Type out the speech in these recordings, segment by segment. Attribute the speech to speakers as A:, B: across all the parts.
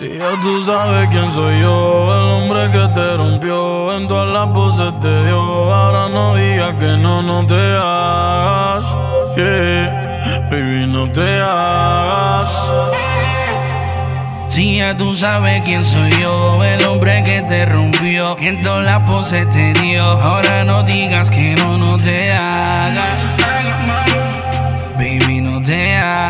A: Si ya tú sabes quién soy yo, el hombre que te rompió, en todas las voces te dio. Ahora no digas que no, no te hagas. Yeah, baby, no te hagas.
B: Si ya tú sabes quién soy yo, el hombre que te rompió, en todas las poses te dio. Ahora no digas que no, no te hagas. Baby, no te hagas.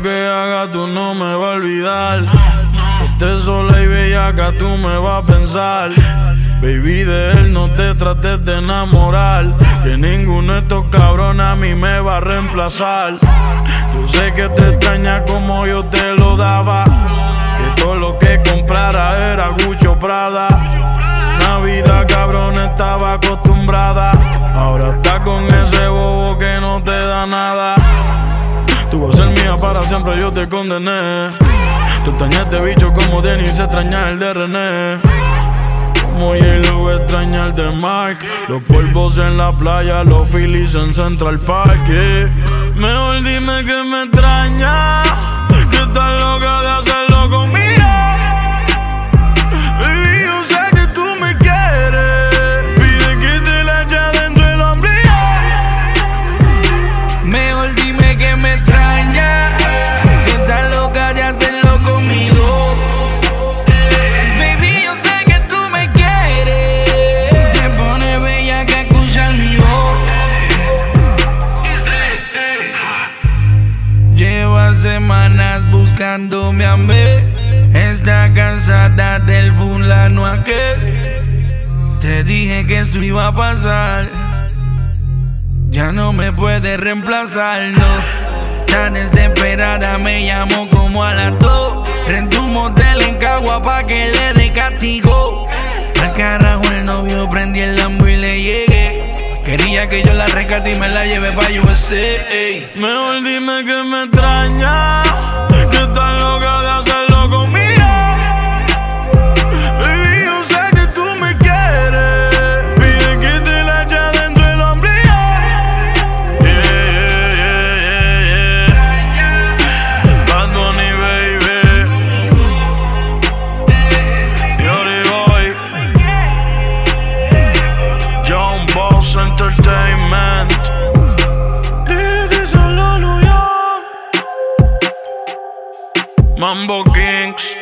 A: Que haga, tú no me vas a olvidar. Estés sola y bellaca, tú me vas a pensar. Baby, de él no te trates de enamorar. Que ninguno de estos cabrones a mí me va a reemplazar. Yo sé que te extraña como yo te lo daba. Que todo lo que comprara era Gucci o Prada. Navidad, cabrón, estaba acostumbrada. Ahora está con ese bobo que no te da nada. Para siempre, yo te condené. Tú extrañas este bicho como Denis extraña el de René. Como J-Lo extraña el de Mark. Los polvos en la playa, los Phillies en Central Park. yeah. Mejor dime que me extraña. Que estás
B: buscándome a mí. Está cansada del fulano aquel. Te dije que esto iba a pasar. Ya no me puede reemplazar, no. Tan desesperada me llamó como a las dos. Rentó un motel en Cagua pa' que le dé castigo. Al carajo el novio prendí el lambo y le llegué. Quería que yo la rescate y me la lleve pa' USA. ey.
A: Mejor dime que me extraña, Mambo Kings,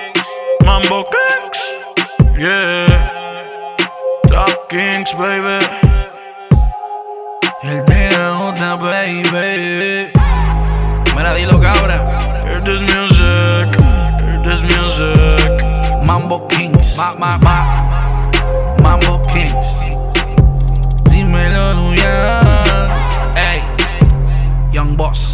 A: Mambo Kings, yeah. Top Kings, baby.
B: El TJ, baby. Mira, dilo, cabra.
A: Hear this music, hear this music.
B: Mambo Kings, ma, ma, ma. Mambo Kings. Dímelo, Luyan. hey, Young Boss.